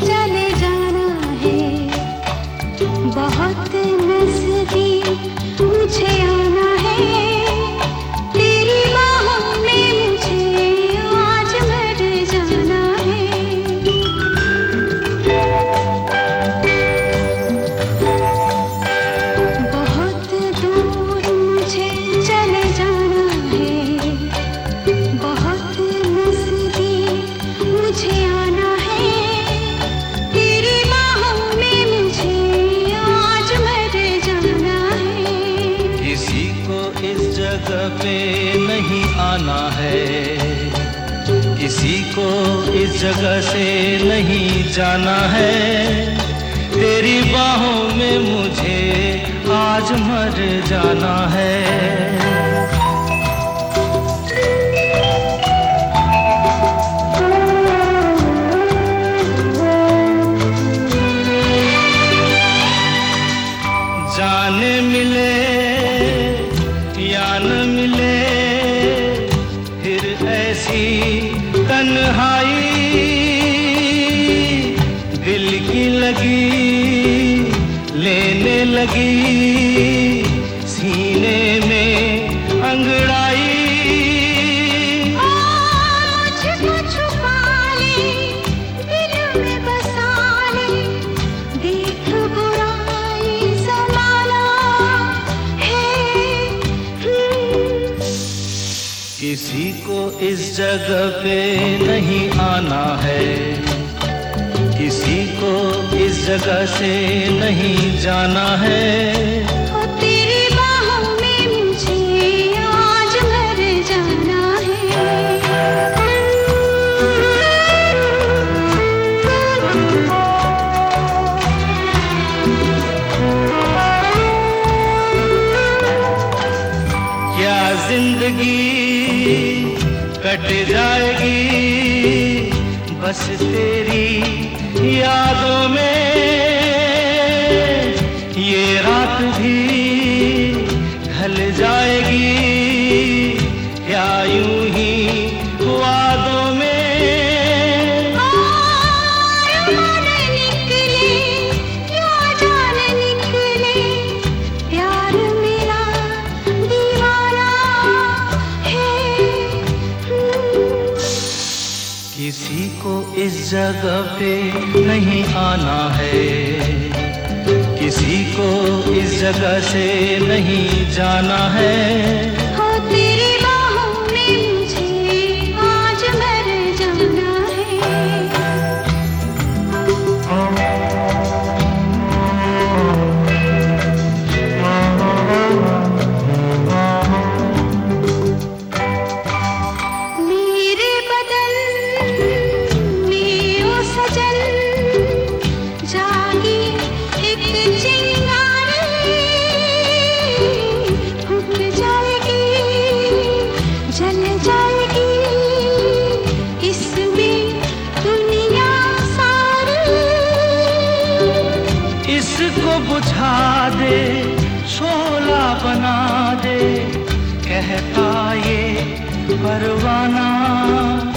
चले जाना है। बहुत नज़दीक मुझे पे नहीं आना है। किसी को इस जगह से नहीं जाना है। तेरी बाहों में मुझे आज मर जाना है। तन्हाई दिल की लगी लेने लगी। किसी को इस जगह पे नहीं आना है। किसी को इस जगह से नहीं जाना है। कट जाएगी। बस तेरी यादों में ये रात भी ढल जाएगी। किसी को इस जगह पे नहीं आना है। किसी को इस जगह से नहीं जाना है। इसको बुझा दे शोला बना दे कहता ये परवाना।